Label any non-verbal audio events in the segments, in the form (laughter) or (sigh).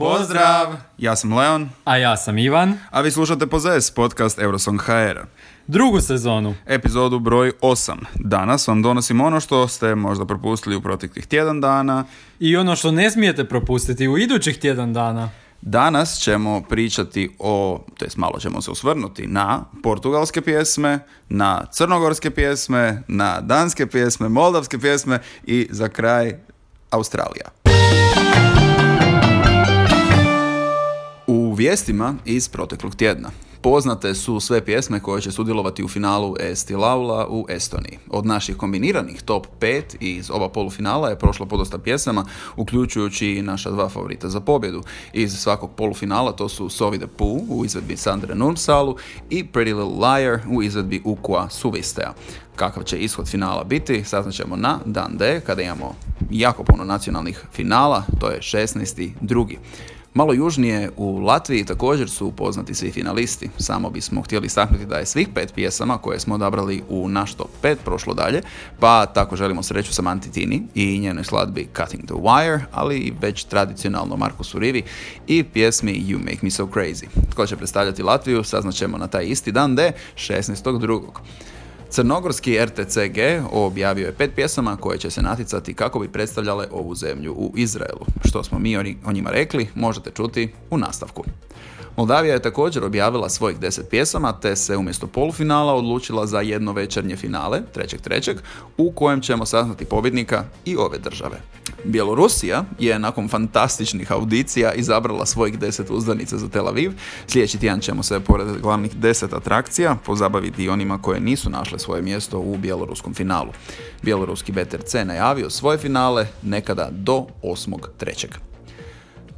Pozdrav! Ja sam Leon, A ja sam Ivan. a vi slušate Pozes, podcast Eurosong HR. Drugu sezonu. Epizodu broj 8. Danas vam donosim ono što ste možda propustili u proteklih tjedan dana. I ono što ne smijete propustiti u idućih tjedan dana. Danas ćemo pričati o, to jest malo ćemo se osvrnuti na portugalske pjesme, na crnogorske pjesme, na danske pjesme, moldavske pjesme i za kraj Australija. U vijestima iz proteklog tjedna. Poznate su sve pjesme koje će sudjelovati u finalu Esti Laula u Estoniji. Od naših kombiniranih top 5 iz ova polufinala je prošlo podosta pjesama, uključujući i naša dva favorita za pobjedu. Iz svakog polufinala to su Sovi the Pooh u izvedbi Sandre Nurmsalu i Pretty Little Liar u izvedbi Ukua Suvistea. Kakav će ishod finala biti, saznaćemo na dan D, kada imamo jako puno nacionalnih finala, to je 16. drugi. Malo južnije u Latviji također su poznati svi finalisti. Samo bismo htjeli istaknuti da je svih pet pjesama koje smo odabrali u naš top 5 prošlo dalje, pa tako želimo sreću Samanti Tini i njenoj skladbi Cutting the Wire, ali i već tradicionalno Markusu Rivi i pjesmi You Make Me So Crazy. Tko će predstavljati Latviju saznaćemo na taj isti dan D, 16.2. Crnogorski RTCG objavio je pet pjesama koje će se naticati kako bi predstavljale ovu zemlju u Izraelu. Što smo mi o njima rekli, možete čuti u nastavku. Moldavija je također objavila svojih deset pjesama, te se umjesto polufinala odlučila za jedno večernje finale, 3.3., u kojem ćemo saznati pobjednika i ove države. Bjelorusija je nakon fantastičnih audicija izabrala svojih deset uzdanica za Tel Aviv. Sljedeći tjedan ćemo se, pored glavnih deset atrakcija, pozabaviti i onima koje nisu našle svoje mjesto u bjeloruskom finalu. Bjeloruski BTRC najavio svoje finale nekada do 8.3.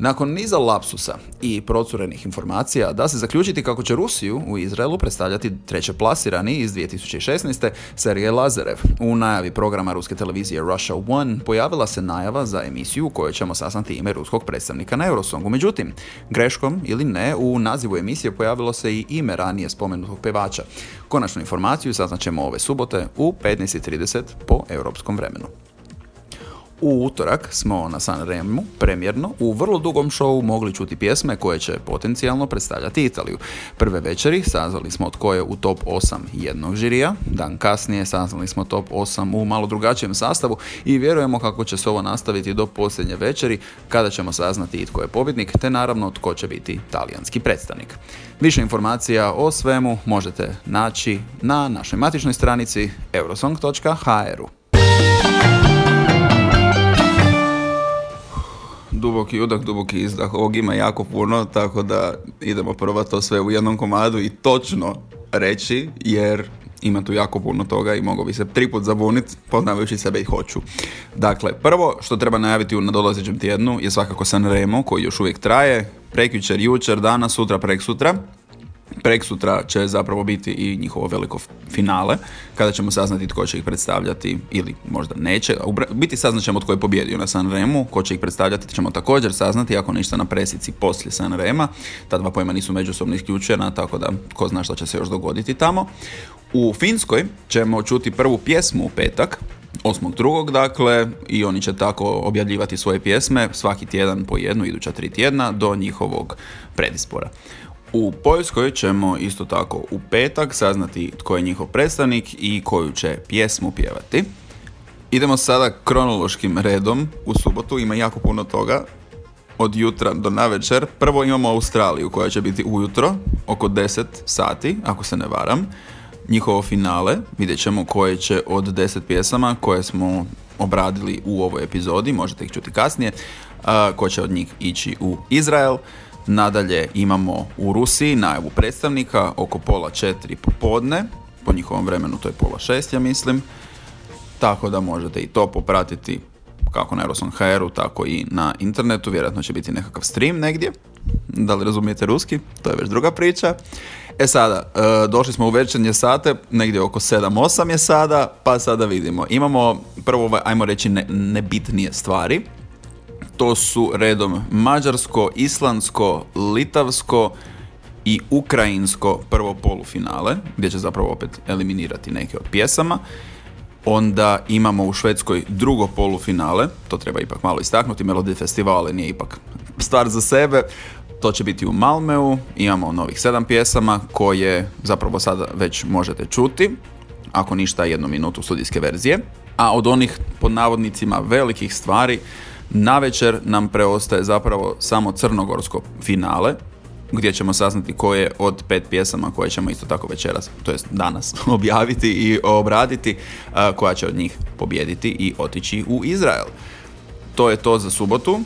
Nakon niza lapsusa i procurenih informacija, da se zaključiti kako će Rusiju u Izraelu predstavljati treće plasirani iz 2016. Sergej Lazarev. U najavi programa ruske televizije Russia One pojavila se najava za emisiju u kojoj ćemo saznati ime ruskog predstavnika na Eurosongu. Međutim, greškom ili ne, u nazivu emisije pojavilo se i ime ranije spomenutog pevača. Konačnu informaciju saznaćemo ove subote u 15.30 po europskom vremenu. U utorak smo na San Remu premjerno u vrlo dugom šovu mogli čuti pjesme koje će potencijalno predstavljati Italiju. Prve večeri saznali smo od koje u top 8 jednog žirija, dan kasnije saznali smo top 8 u malo drugačijem sastavu i vjerujemo kako će se ovo nastaviti do posljednje večeri kada ćemo saznati tko je pobjednik te naravno tko će biti talijanski predstavnik. Više informacija o svemu možete naći na našoj matičnoj stranici eurosong.hr. duboki udah, duboki izdah. Ovog ima jako puno, tako da idemo prvo to sve u jednom komadu i točno reći, jer ima tu jako puno toga i mogu bi se tri put zabuniti, poznavajući sebe i hoću. Dakle, prvo što treba najaviti u nadolazećem tjednu je svakako San Remo, koji još uvijek traje, prekjučer, jučer, danas, sutra, prek sutra. Preksutra će zapravo biti i njihovo veliko finale, kada ćemo saznati tko će ih predstavljati ili možda neće. U biti saznat ćemo tko je pobjedio na San Remu, ko će ih predstavljati ćemo također saznati, ako ništa na presici poslije San Rema. Ta dva pojma nisu međusobno isključena, tako da ko zna što će se još dogoditi tamo. U Finskoj ćemo čuti prvu pjesmu u petak, 8.2. dakle i oni će tako objavljivati svoje pjesme svaki tjedan po jednu, iduća tri tjedna do njihovog predispora. U Poljskoj ćemo isto tako u petak saznati tko je njihov predstavnik i koju će pjesmu pjevati. Idemo sada kronološkim redom. U subotu ima jako puno toga. Od jutra do navečer. Prvo imamo Australiju koja će biti ujutro, oko 10 sati, ako se ne varam. Njihovo finale, vidjet ćemo koje će od 10 pjesama koje smo obradili u ovoj epizodi, možete ih čuti kasnije, ko će od njih ići u Izrael. Nadalje imamo u Rusiji najavu predstavnika oko pola četiri popodne, po njihovom vremenu to je pola šest ja mislim, tako da možete i to popratiti kako na Eurosong hr tako i na internetu, vjerojatno će biti nekakav stream negdje, da li razumijete ruski, to je već druga priča. E sada, e, došli smo u večernje sate, negdje oko 7-8 je sada, pa sada vidimo. Imamo prvo, ajmo reći, nebitnije stvari to su redom mađarsko, islandsko, litavsko i ukrajinsko prvo polufinale, gdje će zapravo opet eliminirati neke od pjesama. Onda imamo u Švedskoj drugo polufinale, to treba ipak malo istaknuti, Melody Festivale nije ipak stvar za sebe. To će biti u Malmeu, imamo novih sedam pjesama koje zapravo sada već možete čuti, ako ništa jednu minutu studijske verzije. A od onih pod navodnicima velikih stvari, na večer nam preostaje zapravo samo crnogorsko finale, gdje ćemo saznati koje od pet pjesama koje ćemo isto tako večeras, to jest danas, (laughs) objaviti i obraditi, koja će od njih pobijediti i otići u Izrael. To je to za subotu.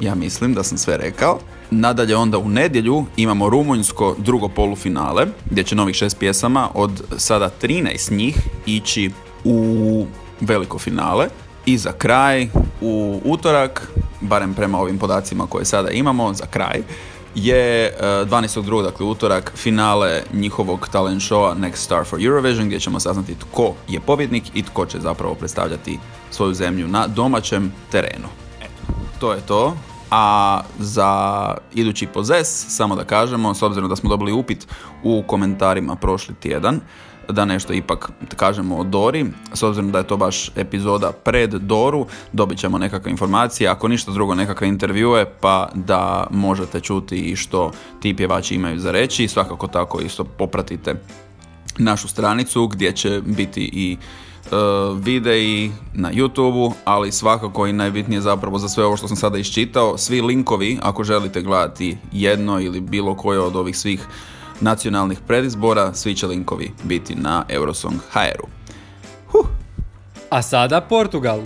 Ja mislim da sam sve rekao. Nadalje onda u nedjelju imamo rumunjsko drugo polufinale gdje će novih šest pjesama od sada 13 njih ići u veliko finale. I za kraj u utorak, barem prema ovim podacima koje sada imamo, za kraj, je 12.2. E, dakle utorak finale njihovog talent showa Next Star for Eurovision gdje ćemo saznati tko je pobjednik i tko će zapravo predstavljati svoju zemlju na domaćem terenu. Eto, to je to. A za idući pozes, samo da kažemo, s obzirom da smo dobili upit u komentarima prošli tjedan, da nešto ipak kažemo o Dori, s obzirom da je to baš epizoda pred Doru, dobit ćemo nekakve informacije, ako ništa drugo nekakve intervjue, pa da možete čuti i što ti pjevači imaju za reći, svakako tako isto popratite našu stranicu gdje će biti i videi na youtube ali svakako i najbitnije zapravo za sve ovo što sam sada iščitao, svi linkovi ako želite gledati jedno ili bilo koje od ovih svih nacionalnih predizbora, svi će linkovi biti na Eurosong HR-u. Huh. A sada Portugal.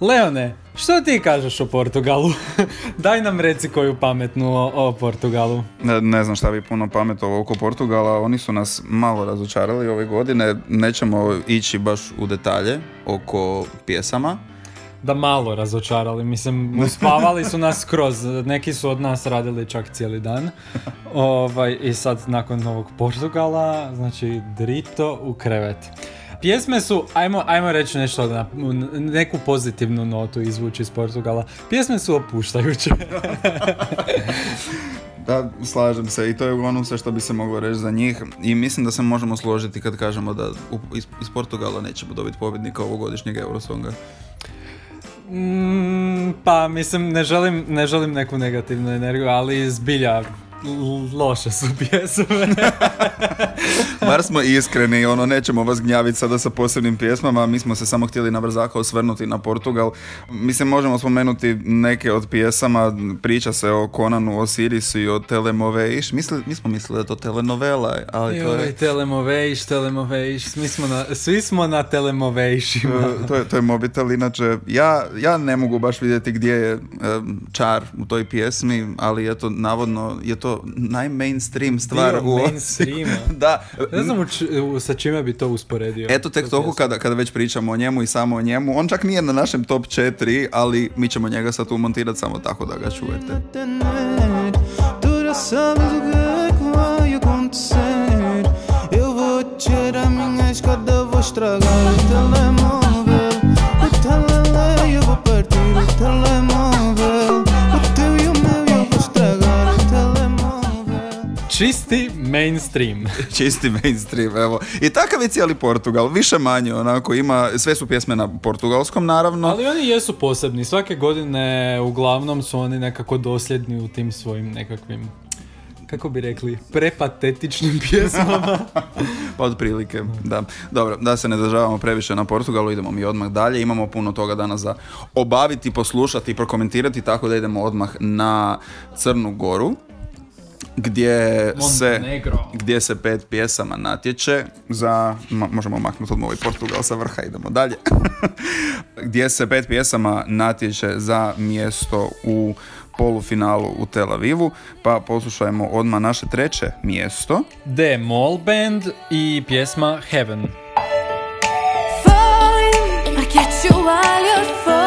Leone, što ti kažeš o Portugalu? (laughs) Daj nam reci koju pametnu o, o Portugalu. Ne, ne znam šta bi puno pametovao oko Portugala, oni su nas malo razočarali ove godine, nećemo ići baš u detalje oko pjesama, da malo razočarali. Mislim, uspavali su nas kroz, neki su od nas radili čak cijeli dan. (laughs) Ovaj, I sad nakon ovog Portugala, znači drito u krevet. Pjesme su, ajmo, ajmo reći nešto, na, neku pozitivnu notu izvući iz Portugala. Pjesme su opuštajuće. (laughs) Da, slažem se i to je uglavnom sve što bi se moglo reći za njih i mislim da se možemo složiti kad kažemo da iz, iz Portugala nećemo dobiti pobjednika ovogodišnjeg Eurosonga. Mm, pa mislim ne želim, ne želim neku negativnu energiju, ali zbilja loše su (laughs) pjesme. (laughs) Bar smo iskreni, ono, nećemo vas gnjaviti sada sa posebnim pjesmama, mi smo se samo htjeli na brzaka osvrnuti na Portugal. Mislim, možemo spomenuti neke od pjesama, priča se o Konanu, o Sirisu i o Telemoveiš. Misli, mi smo mislili da je to telenovela, ali to je... Telemoveiš, Telemoveiš, mi smo na, svi smo na Telemoveišima. To je, to je mobitel, inače, ja, ja ne mogu baš vidjeti gdje je čar u toj pjesmi, ali eto, navodno je to najmainstream stvar u mainstream. (laughs) da. Ne znam sa čime bi to usporedio. Eto tek toku kada, kada već pričamo o njemu i samo o njemu. On čak nije na našem top 4, ali mi ćemo njega sad umontirati samo tako da ga čujete. Čisti mainstream. (laughs) Čisti mainstream, evo. I takav je cijeli Portugal, više manje onako ima, sve su pjesme na portugalskom naravno. Ali oni jesu posebni, svake godine uglavnom su oni nekako dosljedni u tim svojim nekakvim kako bi rekli, prepatetičnim (laughs) pjesmama. pa otprilike, da. Dobro, da se ne državamo previše na Portugalu, idemo mi odmah dalje. Imamo puno toga danas za obaviti, poslušati i prokomentirati, tako da idemo odmah na Crnu Goru gdje se, gdje se pet pjesama natječe za, možemo maknuti od ovaj Portugal sa vrha, idemo dalje, (laughs) gdje se pet pjesama natječe za mjesto u polufinalu u Tel Avivu, pa poslušajmo odmah naše treće mjesto. The Mall Band i pjesma Heaven. bila prva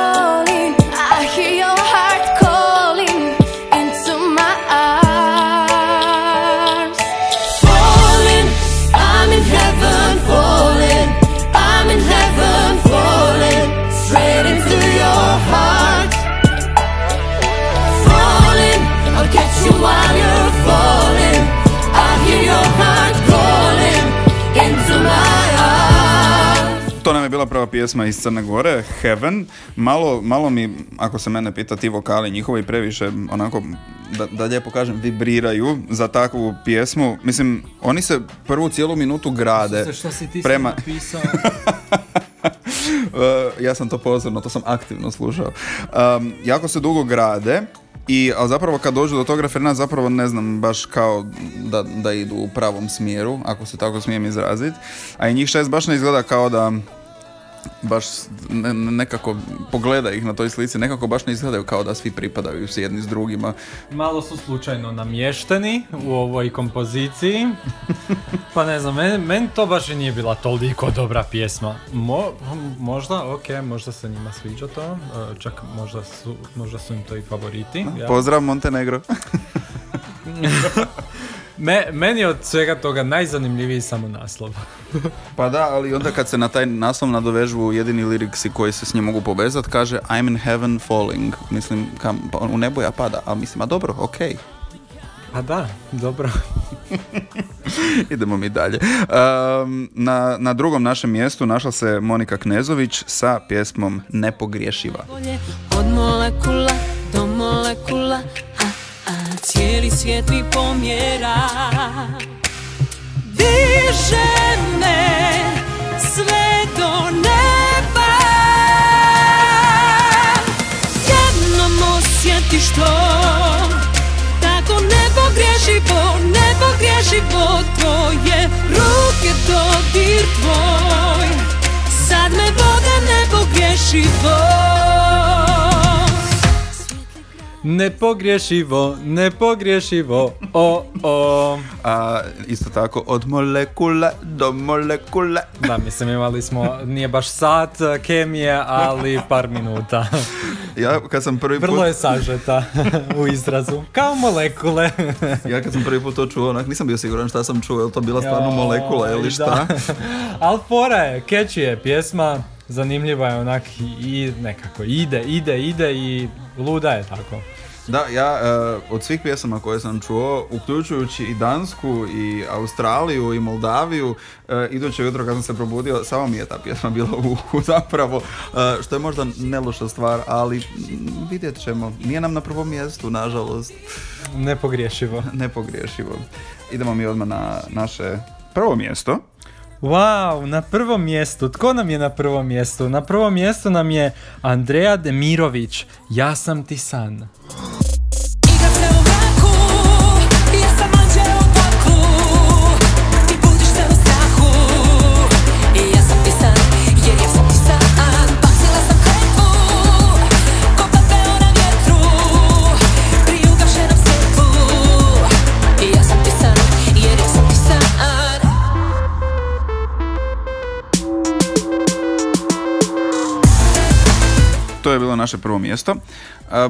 pjesma iz Crne Gore, Heaven. Malo, malo mi, ako se mene pita ti vokali njihovi previše, onako, da, da lijepo kažem, vibriraju za takvu pjesmu. Mislim, oni se prvu cijelu minutu grade. Što si ti prema... napisao? (laughs) ja sam to pozorno, to sam aktivno slušao. Um, jako se dugo grade i, ali zapravo kad dođu do tog referena zapravo ne znam baš kao da, da idu u pravom smjeru, ako se tako smijem izraziti. A i njih šest baš ne izgleda kao da baš nekako pogleda ih na toj slici, nekako baš ne izgledaju kao da svi pripadaju s jedni s drugima. Malo su slučajno namješteni u ovoj kompoziciji. Pa ne znam, meni, meni to baš i nije bila toliko dobra pjesma. Mo, možda, ok, možda se njima sviđa to, e, čak možda su, možda su im to i favoriti. Ja. Pozdrav Montenegro. (laughs) Me, meni je od svega toga najzanimljiviji samo naslov. (laughs) pa da, ali onda kad se na taj naslov nadovežu jedini liriksi koji se s njim mogu povezati, kaže I'm in heaven falling. Mislim, kam, pa u nebo ja pada, a mislim, a dobro, okej. Okay. Pa da, dobro. (laughs) Idemo mi dalje. Um, na, na drugom našem mjestu našla se Monika Knezović sa pjesmom Nepogriješiva. Od molekula do molekula cijeli svijet mi pomjera. Diže me sve do neba. Jednom osjetiš to Tako nepogriješivo, nepogriješivo To je ruke dodir tvoj. Sad me vode nepogriješivo Nepogriješivo, nepogriješivo, o, o. A isto tako od molekule do molekule. Da, mislim imali smo, nije baš sat kemije, ali par minuta. Ja kad sam prvi put... Vrlo je sažeta (laughs) u izrazu, kao molekule. ja kad sam prvi put to čuo, onak nisam bio siguran šta sam čuo, je li to bila stvarno molekula ili šta? (laughs) ali fora je, catchy je pjesma, zanimljiva je onak i nekako ide, ide, ide i luda je tako. Da, ja uh, od svih pjesama koje sam čuo, uključujući i Dansku i Australiju i Moldaviju, uh, iduće jutro kad sam se probudio, samo mi je ta pjesma bila u uhu zapravo, uh, što je možda neloša stvar, ali vidjet ćemo. Nije nam na prvom mjestu, nažalost. Nepogriješivo. Nepogriješivo. Idemo mi odmah na naše prvo mjesto. Wow, na prvom mjestu. Tko nam je na prvom mjestu? Na prvom mjestu nam je Andreja Demirović. Ja sam ti san. To je bilo naše prvo mjesto. A,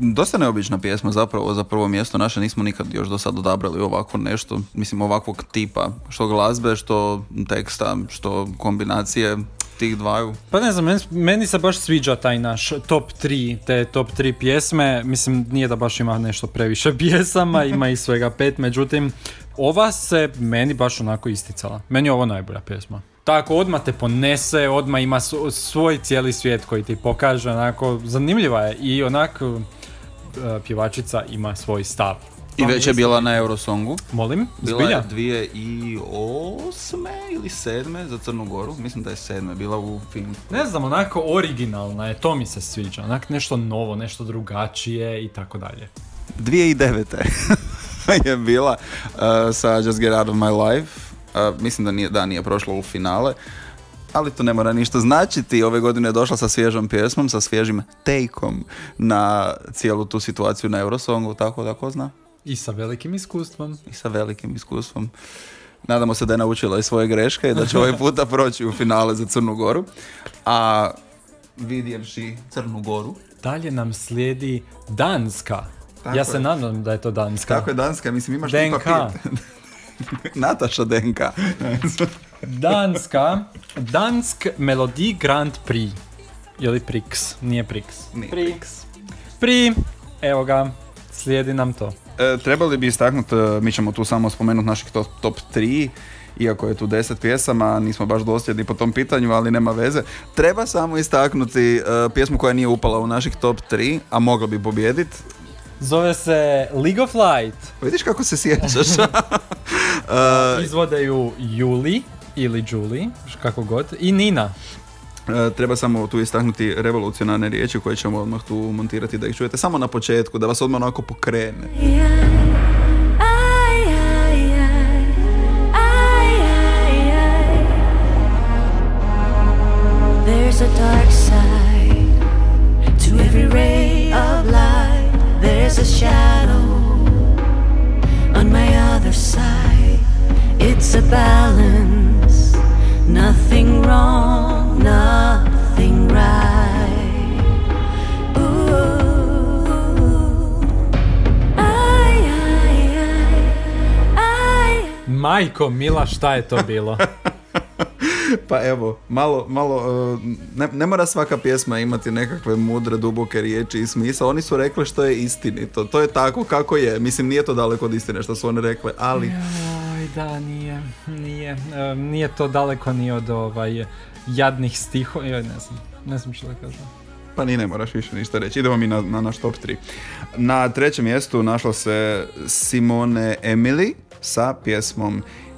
dosta neobična pjesma zapravo za prvo mjesto. Naše nismo nikad još do sad odabrali ovako nešto, mislim ovakvog tipa, što glazbe, što teksta, što kombinacije tih dvaju. Pa ne znam, meni, meni se baš sviđa taj naš top 3, te top 3 pjesme. Mislim, nije da baš ima nešto previše (laughs) pjesama, ima i svega pet, međutim, ova se meni baš onako isticala. Meni je ovo najbolja pjesma tako odmah te ponese, odmah ima svoj cijeli svijet koji ti pokaže, onako zanimljiva je i onak uh, pjevačica ima svoj stav. I već je bila na Eurosongu. Molim? Bila Zbilja? je dvije i osme ili sedme za Crnu Goru. Mislim da je sedme bila u filmu. Ne znam, onako originalna je, to mi se sviđa. Onak nešto novo, nešto drugačije i tako dalje. Dvije i devete (laughs) je bila uh, sa Just Get Out of My Life mislim da nije, da nije prošlo u finale, ali to ne mora ništa značiti. Ove godine je došla sa svježom pjesmom, sa svježim tejkom na cijelu tu situaciju na Eurosongu, tako da ko zna. I sa velikim iskustvom. I sa velikim iskustvom. Nadamo se da je naučila i svoje greške i da će ovaj (laughs) puta proći u finale za Crnu Goru. A vidjevši Crnu Goru... Dalje nam slijedi Danska. ja se nadam da je to Danska. Tako je Danska, mislim imaš DNK. (laughs) Nataša Denka. Danska. Dansk Melodi Grand Prix. Ili Prix, nije Prix. Nije Prix. Pri, evo ga, slijedi nam to. E, trebali bi istaknuti, e, mi ćemo tu samo spomenuti naših top, top 3 iako je tu deset pjesama, nismo baš dosljedni po tom pitanju, ali nema veze. Treba samo istaknuti uh, pjesmu koja nije upala u naših top 3, a mogla bi pobijediti. Zove se League of Light. Vidiš kako se sjećaš? (laughs) uh, Izvode ju Juli ili Julie, kako god, i Nina. E, treba samo tu istaknuti revolucionarne riječi koje ćemo odmah tu montirati da ih čujete samo na početku, da vas odmah onako pokrene. There's a shadow on my other side. It's a balance, nothing wrong, nothing right. Ooh. Ay, ay, ay. Majko, Mila, šta je to bilo? (laughs) (laughs) Pa evo, malo, malo, e, ne, ne mora svaka pjesma imati nekakve mudre, duboke riječi i smisla. Oni su rekli što je istinito. To je tako kako je. Mislim, nije to daleko od istine što su oni rekli, ali... Oj, da, nije, nije. E, nije to daleko ni od ovaj, jadnih stiho... Joj, ne znam, ne znam što da kažem. Pa ni ne moraš više ništa reći. Idemo mi na, na naš top 3. Na trećem mjestu našla se Simone Emily sa pjesmom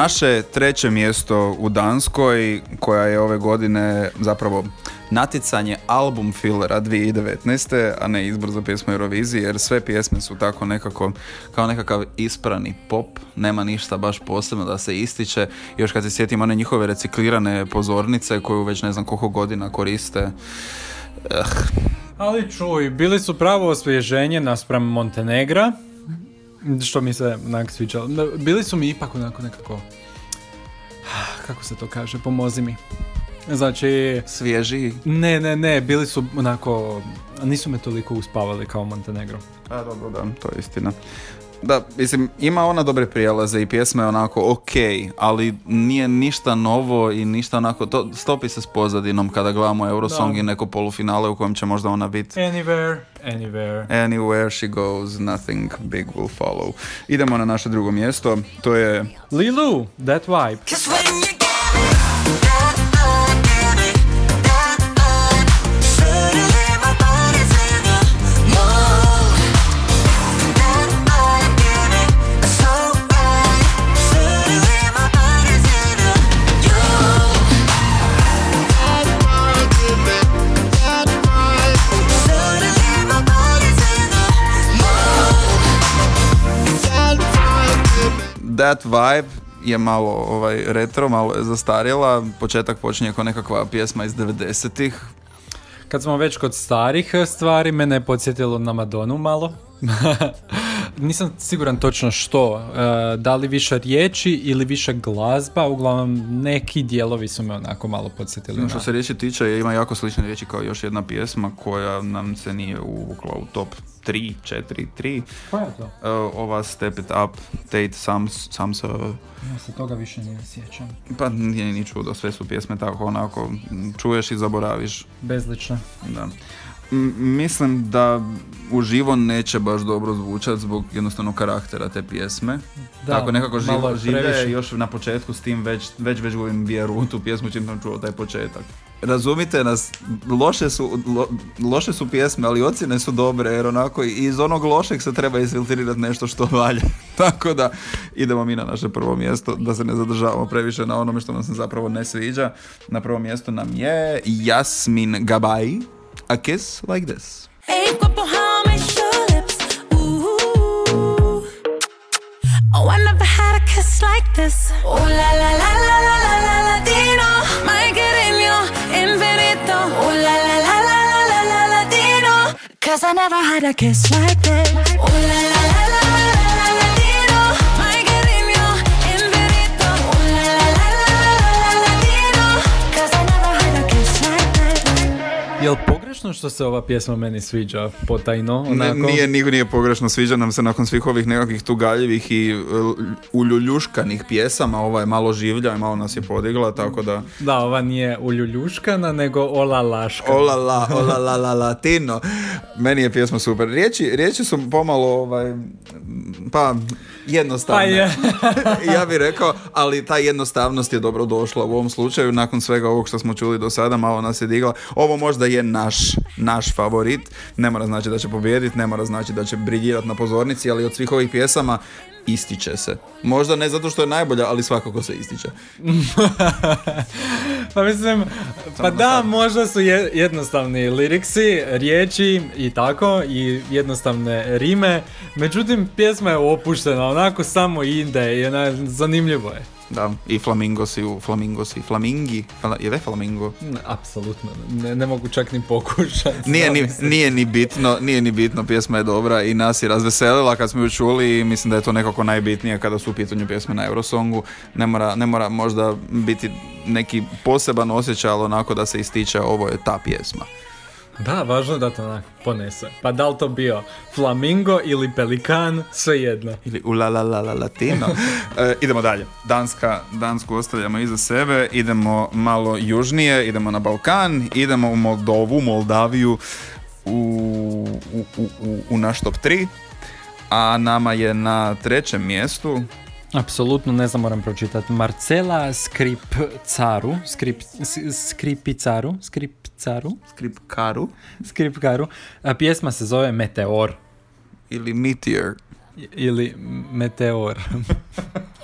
Naše treće mjesto u Danskoj, koja je ove godine zapravo natjecanje album fillera 2019. a ne izbor za pjesmu Eurovizije, jer sve pjesme su tako nekako, kao nekakav isprani pop, nema ništa baš posebno da se ističe. Još kad se sjetim one njihove reciklirane pozornice koju već ne znam koliko godina koriste, eh, Ali čuj, bili su pravo osvježenje naspram Montenegra, što mi se onak sviđalo. Bili su mi ipak onako nekako, kako se to kaže, pomozi mi. Znači, svježi. ne, ne, ne, bili su onako, nisu me toliko uspavali kao Montenegro. A dobro, da, to je istina. Da, mislim, ima ona dobre prijelaze i pjesma je onako ok, ali nije ništa novo i ništa onako, to stopi se s pozadinom kada gledamo Eurosong Da. i neko polufinale u kojem će možda ona biti Anywhere, anywhere. Anywhere she goes, nothing big will follow. Idemo na naše drugo mjesto, to je Lilu, that vibe. That Vibe je malo ovaj retro, malo je zastarjela, početak počinje kao nekakva pjesma iz 90-ih, Kad smo već kod starih stvari, mene je podsjetilo na Madonu malo. (laughs) Nisam siguran točno što, e, da li više riječi ili više glazba, uglavnom neki dijelovi su me onako malo podsjetili. No, što se riječi tiče, ima jako slične riječi kao još jedna pjesma koja nam se nije uvukla u top 3, 4, 3. Koja je to? Uh, ova Step It Up, Tate Sams, Samsa, Ja se toga više ne sjećam. pa nije ni čudo, sve su pjesme tako onako, čuješ i zaboraviš. Bezlično. Da. Mislim da uživo neće baš dobro zvučat zbog jednostavno karaktera te pjesme. Da, Tako nekako živo, žive još na početku s tim već, već već volim vjeru u tu pjesmu čim sam čuo taj početak. Razumite nas, loše su, lo- loše su pjesme, ali ocjene su dobre jer onako iz onog lošeg se treba isfiltrirati nešto što valja. (laughs) Tako da idemo mi na naše prvo mjesto da se ne zadržavamo previše na onome što nam se zapravo ne sviđa. Na prvo mjesto nam je Jasmin Gabay, A Kiss Like This. Ey, guapo, how I miss your lips. Ooh. Oh, I never had a kiss like this. Oh, la la la la la la la Latino. My cariño infinito. Oh, la la la la la la la Latino. Cause I never had a kiss like this. Oh la la la la la la latino, my cariño, infinito. Oh la la la la la la latino, 'cause I never heard a kiss like that. Jel pogrešno što se ova pjesma meni sviđa potajno? Ne, Onako? nije, nije, nije pogrešno, sviđa nam se nakon svih ovih nekakvih tugaljivih i uh, uljuljuškanih pjesama, ova je malo življa i malo nas je podigla, tako da... Da, ova nije uljuljuškana, nego olalaška. Ola la, ola la la latino. Meni je pjesma super. Riječi, riječi su pomalo, ovaj, pa, jednostavne. Pa je. (laughs) ja bih rekao, ali ta jednostavnost je dobro došla u ovom slučaju, nakon svega ovog što smo čuli do sada, malo nas je digla. Ovo možda je naš, naš favorit, ne mora znači da će pobijediti, ne mora znači da će briljirati na pozornici, ali od svih ovih pjesama ističe se. Možda ne zato što je najbolja, ali svakako se ističe. (laughs) Pa mislim, pa da, možda su je- jednostavni liriksi, riječi i tako, i jednostavne rime, međutim, pjesma je opuštena, onako samo ide i ona, zanimljivo je. Da, i flamingosi u flamingosi, flamingi, Fla- je li flamingo? Ne, Apsolutno, ne, ne mogu čak ni pokušati. Nije (laughs) ni, nije ni bitno, nije ni bitno, pjesma je dobra i nas je razveselila kad smo ju čuli i mislim da je to nekako najbitnije kada su u pitanju pjesme na Eurosongu. Ne mora, ne mora možda biti neki poseban osjećaj, ali onako da se ističe ovo je ta pjesma. Da, važno da to onak ponese. Pa da li to bio flamingo ili pelikan, svejedno. Ili u la la la la latino. (laughs) E, idemo dalje. Danska, Dansku ostavljamo iza sebe, idemo malo južnije, idemo na Balkan, idemo u Moldovu, Moldaviju, u, u, u, u, u naš top 3. A nama je na trećem mjestu Apsolutno, ne znam, moram pročitati. Marcela Skripcaru, Skrip, Skripicaru, Skripcaru, Skripkaru Skripkaru. A pjesma se zove Meteor. ili Meteor. I- Ili Meteor. (laughs)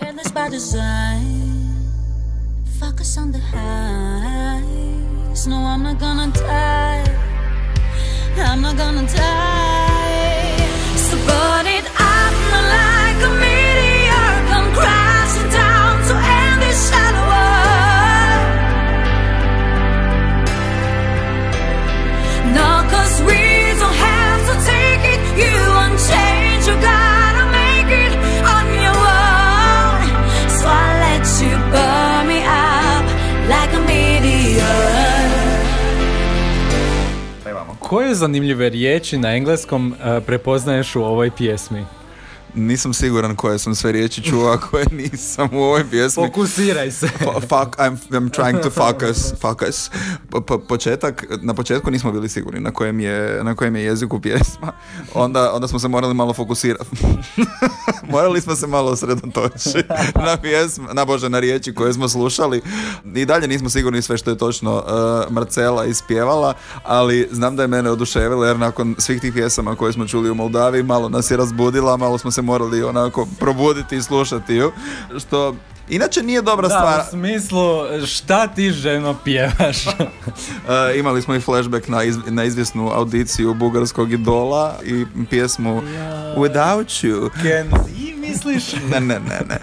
It's by design. Focus on the highs. No, I'm not gonna die. I'm not gonna die. So burn it up like a meteor. Koje zanimljive riječi na engleskom eh, prepoznaješ u ovoj pjesmi? Nisam siguran koje sam sve riječi čuo, a koje (laughs) nisam u ovoj pjesmi. Fokusiraj se. Fa- Fuck, I'm, I'm trying to focus, focus. Po- po- početak, na početku nismo bili sigurni na kojem je, na kojem je jeziku pjesma. Onda, onda smo se morali malo fokusirati. (laughs) morali smo se malo osredotočiti na pjesmu, na bože, na riječi koje smo slušali. I dalje nismo sigurni sve što je točno uh, Marcela ispjevala, ali znam da je mene oduševilo jer nakon svih tih pjesama koje smo čuli u Moldaviji, malo nas je razbudila, malo smo se morali onako probuditi i slušati ju, što Inače nije dobra stvar. Da, u smislu, šta ti ženo pjevaš? (laughs) E, imali smo i flashback na, iz- na izvjesnu audiciju bugarskog idola i pjesmu Without You. I misliš? (laughs) Ne, ne, ne, ne.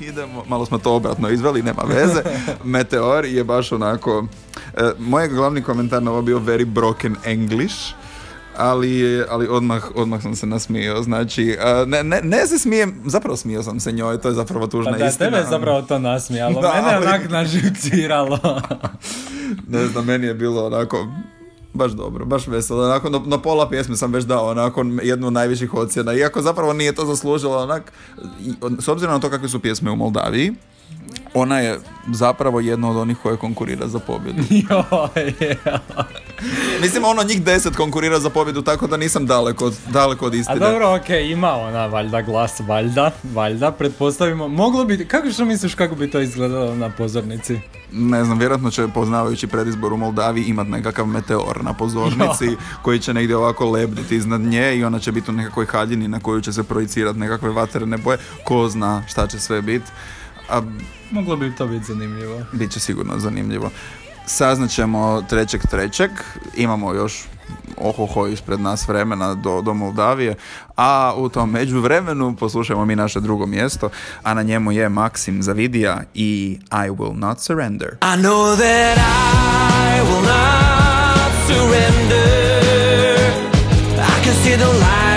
Idemo, malo smo to obratno izveli, nema veze. Meteor je baš onako... E, moj glavni komentar na ovo bio very broken English. Ali, ali odmah, odmah sam se nasmijao, znači, ne, ne, ne se smijem, zapravo smio sam se njoj, to je zapravo tužna Pa da, istina. tebe je zapravo to nasmijalo, Da, mene je ali- onak naživciralo. (laughs) ne znam, meni je bilo onako baš dobro, baš veselo. Onako, na, na pola pjesme sam već dao onako jednu od najviših ocjena. Iako zapravo nije to zaslužila onak, s obzirom na to kakve su pjesme u Moldaviji, ona je zapravo jedna od onih koje konkurira za pobjedu. (laughs) Mislim, ono njih deset konkurira za pobjedu, tako da nisam daleko od, daleko od A istine. dobro, okej, ima ona valjda glas, valjda, valjda, pretpostavimo. Moglo bi, kako što misliš kako bi to izgledalo na pozornici? Ne znam, vjerojatno će poznavajući predizbor u Moldaviji imat nekakav meteor na pozornici (laughs) koji će negdje ovako lebditi iznad nje i ona će biti u nekakvoj haljini na koju će se projicirati nekakve vatrene boje. Ko zna šta će sve biti. A Moglo bi to biti zanimljivo. bit će sigurno zanimljivo. Saznat ćemo trećeg trećeg, imamo još ohoho ispred nas vremena do, do Moldavije, a u tom međuvremenu poslušajmo mi naše drugo mjesto, a na njemu je Maksim Zavidija i I Will Not Surrender. I know that I will not surrender. I can see the light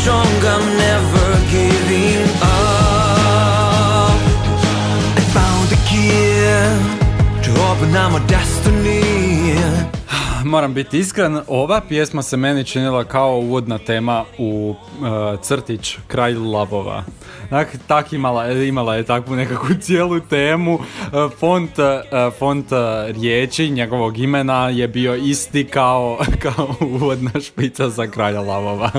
strong, I'm never giving up I found the key to open up my destiny. Moram biti iskren, ova pjesma se meni činila kao uvodna tema u uh, crtić Kralj lavova. Dakle, tak imala, imala je takvu nekakvu (laughs) cijelu temu. Uh, Font, uh, font riječi njegovog imena je bio isti kao, (laughs) kao uvodna špica za Kralja lavova.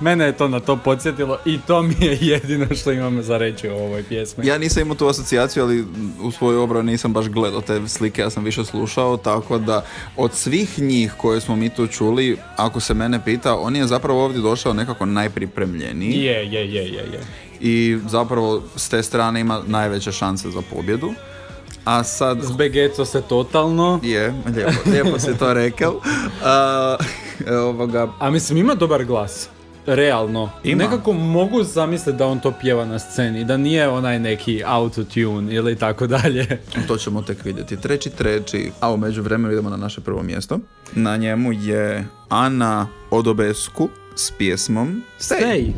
Mene je to na to podsjetilo i to mi je jedino što imam za reći o ovoj pjesmi. Ja nisam imao tu asocijaciju, ali u svojoj obrani nisam baš gledao te slike, ja sam više slušao, tako da od svih njih koje smo mi tu čuli, ako se mene pita, on je zapravo ovdje došao nekako najpripremljeniji Je, je, je, je, je. i zapravo s te strane ima najveće šanse za pobjedu. A sad... Zbegeco se totalno. Je, lijepo, lijepo si to rekao. (laughs) A, ovoga, A mislim, ima dobar glas. Realno. Ima. Nekako mogu zamisliti da on to pjeva na sceni, da nije onaj neki autotune ili tako dalje. (laughs) To ćemo tek vidjeti. Treći, treći, a u međuvremenu idemo na naše prvo mjesto. Na njemu je Ana Odobesku s pjesmom Stay. Stay.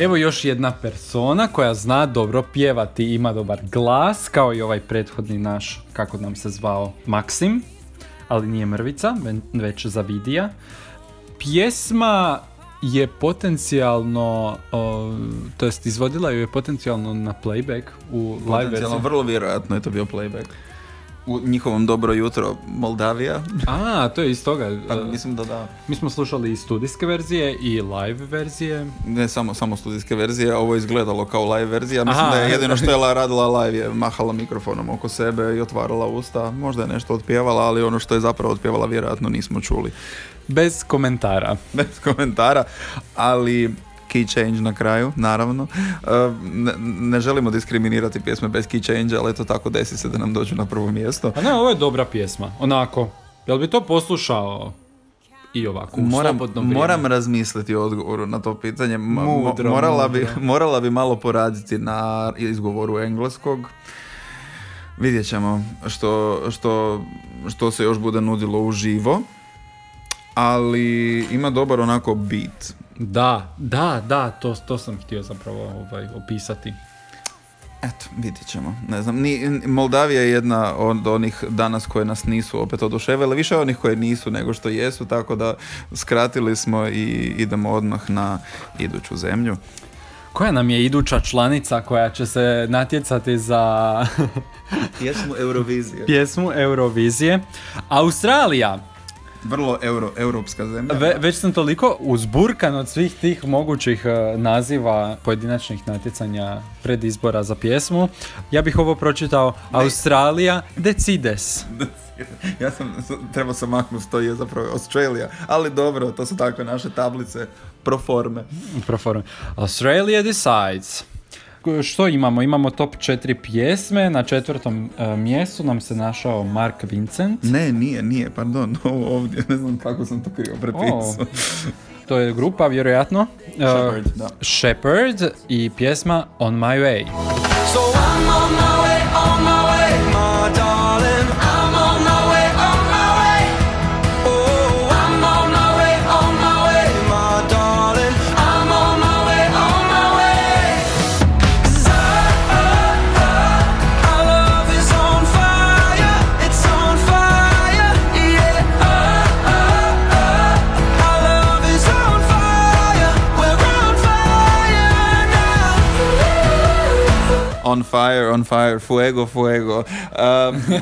Evo još jedna persona koja zna dobro pjevati, ima dobar glas, kao i ovaj prethodni naš, kako nam se zvao, Maksim, ali nije mrvica, ve- već Zavidija. Pjesma je potencijalno, o, to jest izvodila ju je potencijalno na playback u live Potencijalno, vrlo vjerojatno je to bio playback. U njihovom Dobro jutro Moldavija. A, to je iz toga. (laughs) Pa, mislim da da. Mi smo slušali i studijske verzije i live verzije. Ne samo, samo studijske verzije, ovo je izgledalo kao live verzija. Mislim Aha. da je jedino što je la- radila live je mahala mikrofonom oko sebe i otvarala usta. Možda je nešto otpjevala, ali ono što je zapravo otpjevala vjerojatno nismo čuli. Bez komentara. Bez komentara, ali key change na kraju, naravno. E, Ne, ne želimo diskriminirati pjesme bez key change, ali eto tako desi se da nam dođu na prvo mjesto. A ne, ovo je dobra pjesma. Onako, jel bi to poslušao i ovako u Moram, moram razmisliti o odgovoru na to pitanje. Mudro, morala, bi, morala bi malo poraditi na izgovoru engleskog. Vidjet ćemo što, što, što se još bude nudilo uživo. Ali ima dobar onako beat. Da, da, da, to, to sam htio zapravo ovaj, opisati. Eto, vidjet ćemo. Ne znam, ni, Moldavija je jedna od onih danas koje nas nisu opet oduševile, više onih koje nisu nego što jesu, tako da skratili smo i idemo odmah na iduću zemlju. Koja nam je iduća članica koja će se natjecati za Jesmo Eurovizije. (laughs) pjesmu Eurovizije? Australija. Vrlo euro, europska zemlja. Ve, već sam toliko uzburkan od svih tih mogućih e, naziva pojedinačnih natjecanja pred izbora za pjesmu. Ja bih ovo pročitao Australija Decides. (laughs) ja sam, trebao sam maknuti to je zapravo Australia, ali dobro, to su takve naše tablice pro forme. Proform. Australia Decides. Što imamo? Imamo top 4 pjesme. Na četvrtom e, mjestu nam se našao Mark Vincent. Ne, nije, nije, pardon, (laughs) ovo ovdje, ne znam kako sam to krivo prepisao. To je grupa, vjerojatno. E, Shepherd, da. Shepherd i pjesma On My Way. On fire, on fire, fuego, fuego. Um,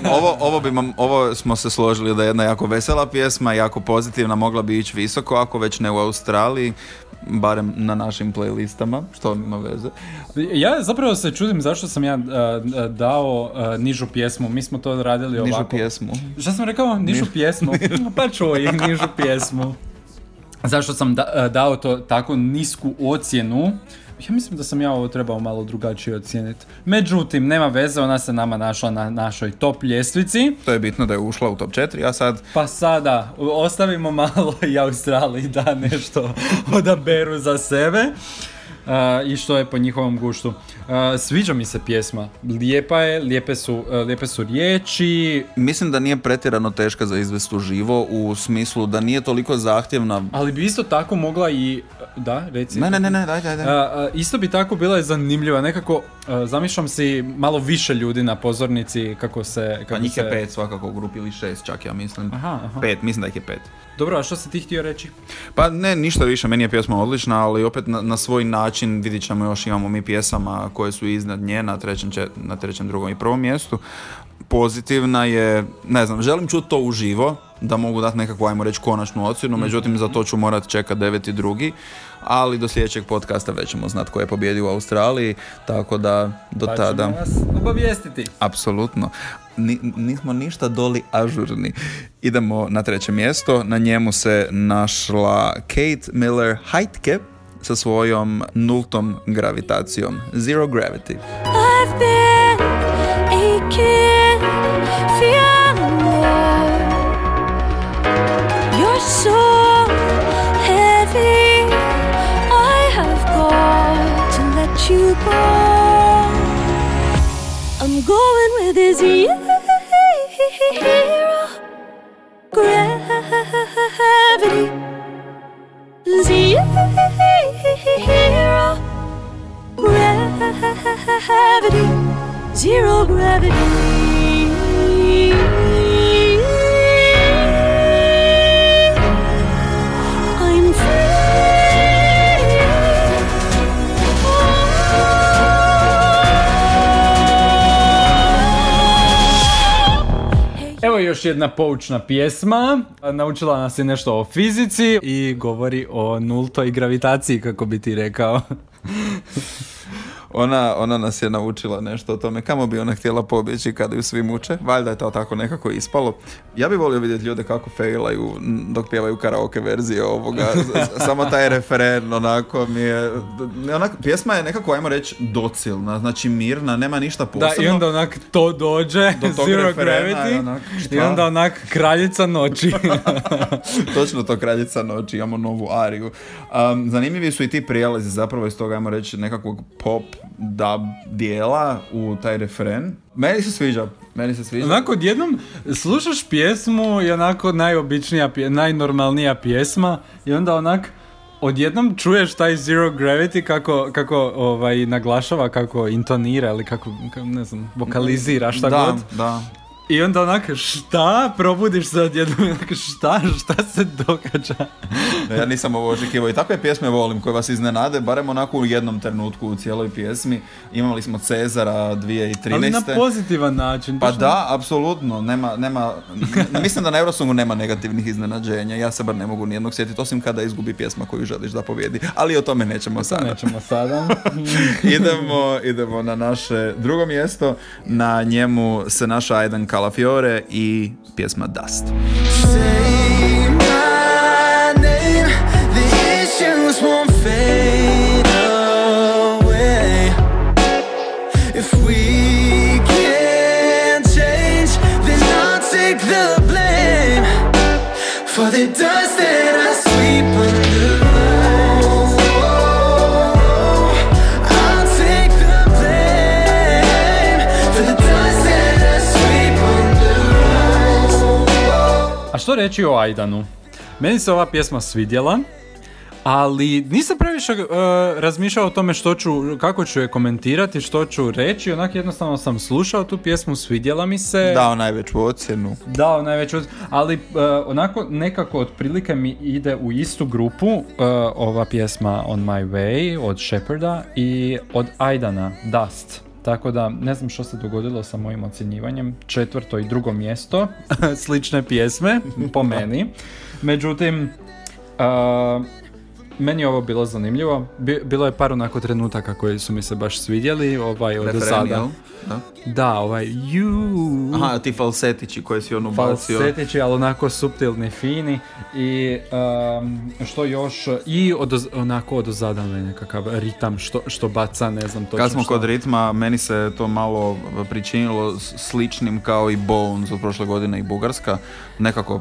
(laughs) ovo, ovo, bi ovo smo se složili da je jedna jako vesela pjesma, jako pozitivna, mogla bi ići visoko, ako već ne u Australiji, barem na našim playlistama, što ima veze. Ja zapravo se čudim zašto sam ja e, dao e, nižu pjesmu. Mi smo to radili Nižu ovako. pjesmu. Šta sam rekao? Nižu pjesmu. (laughs) pa čuj, nižu pjesmu. zašto sam da- dao to tako nisku ocjenu. Ja mislim da sam ja ovo trebao malo drugačije ocijeniti. Međutim, nema veze, ona se nama našla na našoj top ljestvici. To je bitno da je ušla u top 4, a sad Pa sada, ostavimo malo i Australiji da nešto odaberu za sebe. I što je po njihovom guštu. Sviđa mi se pjesma. Lijepa je, lijepe su, lijepe su riječi, mislim da nije pretjerano teška za izvest uživo u smislu da nije toliko zahtjevna. ali bi isto tako mogla i... Da, reci. Ne, ne, ne, ne, daj, daj, daj. Isto bi tako bila i zanimljiva, nekako zamišljam si malo više ljudi na pozornici kako se... Kako Pa njih se... je pet svakako u grupi ili šest čak ja mislim. Aha, aha. Pet, mislim da ih je pet. Dobro, a što si ti htio reći? Pa ne, ništa više, meni je pjesma odlična, ali opet na, na svoj način vidit ćemo još, imamo mi pjesama koje su iznad nje na trećem, čet- na trećem, drugom i prvom mjestu. Pozitivna je, ne znam, želim čuti to uživo, da mogu dati nekakvu, ajmo reći, konačnu ocjenu, međutim za to ću morat čekat deveti drugi, ali do sljedećeg podcasta već ćemo znat ko je pobjedio u Australiji, tako da do Pa tada... vas obavijestiti. Apsolutno. Ni- nismo ništa doli ažurni. Idemo na treće mjesto. Na njemu se našla Kate Miller Heitke sa svojom nultom gravitacijom. Zero Gravity. I'm going with zero gravity. Zero gravity, zero gravity. Evo još jedna poučna pjesma. Naučila nas je nešto o fizici i govori o nultoj gravitaciji, kako bi ti rekao. Ona, ona nas je naučila nešto o tome kamo bi ona htjela pobjeći kada ju svi muče. Valjda je to tako nekako ispalo. Ja bih volio vidjeti ljude kako failaju dok pjevaju karaoke verzije ovoga. (laughs) Samo taj referen onako mi je... Onak, pjesma je nekako, ajmo reći, docilna, znači mirna, nema ništa Da, posebno. i onda onak to dođe, Do tog zero referena gravity, i onak, i onda onak kraljica noći. (laughs) Točno to kraljica noći, imamo novu ariju. Um, zanimljivi su i ti prijelazi zapravo iz toga, ajmo reći, nekakvog pop dub dijela u taj referen. Meni se sviđa, meni se sviđa. Onako odjednom slušaš pjesmu i onako najobičnija, najnormalnija pjesma i onda onak odjednom čuješ taj zero gravity kako, kako ovaj, naglašava, kako intonira ili kako, kako, ne znam, vokalizira šta da, god. da. I onda onak šta, probudiš se odjednom i onak šta, šta se događa. Ja nisam ovo očekivao i takve pjesme volim koje vas iznenade, barem onako u jednom trenutku u cijeloj pjesmi. Imali smo Cezara 2013. Ali na pozitivan način. Pa da, apsolutno, nema, nema, (laughs) mislim da na Eurosongu nema negativnih iznenađenja, ja se bar ne mogu nijednog sjetiti, osim kada izgubi pjesma koju želiš da pobjedi, ali o tome nećemo sada. nećemo sada. (laughs) idemo, idemo na naše drugo mjesto, na njemu se naša Aidan Calafiore i pjesma Dust. Što reći o Aidanu? Meni se ova pjesma svidjela, ali nisam previše uh, razmišljao o tome što ću, kako ću je komentirati, što ću reći, onak jednostavno sam slušao tu pjesmu, svidjela mi se. Dao najveću ocjenu. Dao najveću, ali uh, onako nekako otprilike mi ide u istu grupu uh, ova pjesma On My Way od Sheparda i od Aidana Dust. Tako da ne znam što se dogodilo sa mojim ocjenjivanjem. Četvrto i drugo mjesto (laughs) slične pjesme po meni. Međutim, uh, meni je ovo bilo zanimljivo. Bi- bilo je par onako trenutaka koji su mi se baš svidjeli, ovaj, od sada. Da. Da, ovaj, you, Aha, ti falsetići koji si on ubacio. falsetići, ali onako suptilni, fini i um, što još, i odoz, onako odozadano je nekakav ritam što, što baca, ne znam točno Kad smo što. kod ritma, meni se to malo pričinilo sličnim kao i Bones od prošle godine i Bugarska. Nekako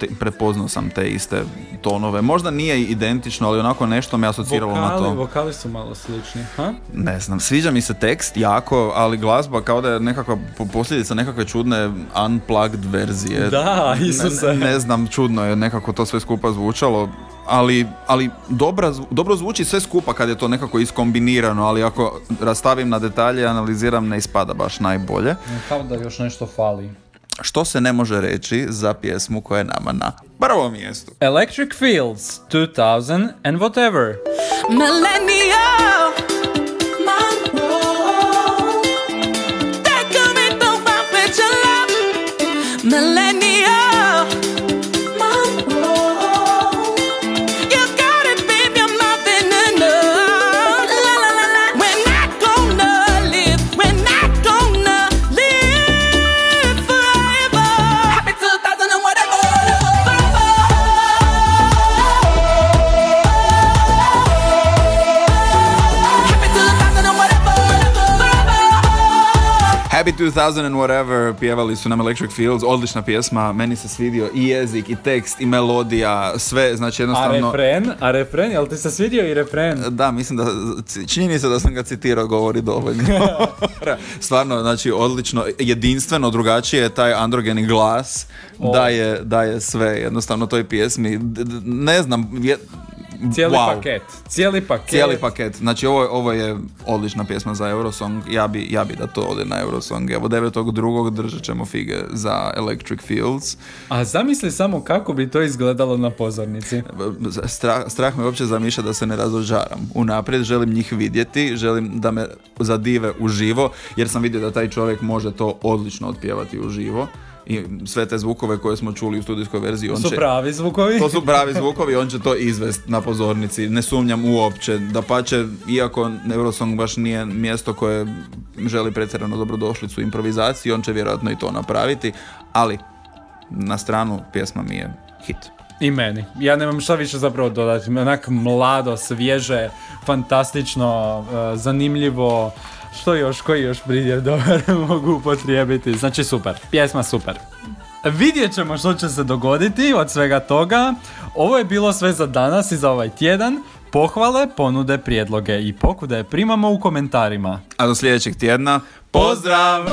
te, prepoznao sam te iste tonove. Možda nije identično, ali onako nešto me asociralo na Vokali, to. vokali su malo slični, ha? Ne znam, sviđa mi se tekst jako, ali glazba kao da je nekakva po- posljedica nekakve čudne unplugged verzije. Da, Isuse. Ne, ne znam, čudno je nekako to sve skupa zvučalo, ali, ali dobra, dobro zvuči sve skupa kad je to nekako iskombinirano, ali ako rastavim na detalje i analiziram ne ispada baš najbolje. Kao da još nešto fali. Što se ne može reći za pjesmu koja je nama na prvom mjestu. Electric Fields, 2000 and whatever. Millennial. 2000 and whatever pjevali su nam Electric Fields, odlična pjesma, meni se svidio i jezik, i tekst, i melodija, sve, znači A jednostavno... refren? A refren? Jel ti se svidio i refren? Da, mislim da, čini se da sam ga citirao, govori dovoljno. (laughs) Stvarno, znači, odlično, jedinstveno, drugačije je taj androgeni glas, daje, daje sve, jednostavno toj pjesmi, ne znam, je, Cijeli wow. paket. Cijeli paket. Cijeli paket. Znači ovo, ovo je odlična pjesma za Eurosong. Ja bi, ja bi da to ode na Eurosong. Evo 9.2. držat ćemo fige za Electric Fields. A zamisli samo kako bi to izgledalo na pozornici. Strah, strah me uopće zamišlja da se ne razožaram. Unaprijed želim njih vidjeti, želim da me zadive uživo, jer sam vidio da taj čovjek može to odlično otpjevati uživo. I sve te zvukove koje smo čuli u studijskoj verziji, on Su će... pravi zvukovi? To su pravi zvukovi, on će to izvest na pozornici. Ne sumnjam uopće. Da pače, iako Eurosong baš nije mjesto koje želi pretjerano dobrodošlicu improvizaciji, on će vjerojatno i to napraviti, ali na stranu pjesma mi je hit. I meni. Ja nemam šta više zapravo dodati. Onak mlado, svježe, fantastično, e, zanimljivo. Što još, koji još pridjev dobar (laughs) mogu upotrijebiti. Znači super, pjesma super. Vidjet ćemo što će se dogoditi od svega toga. Ovo je bilo sve za danas i za ovaj tjedan. Pohvale, ponude, prijedloge i pokude primamo u komentarima. A do sljedećeg tjedna, pozdrav!